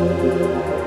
Do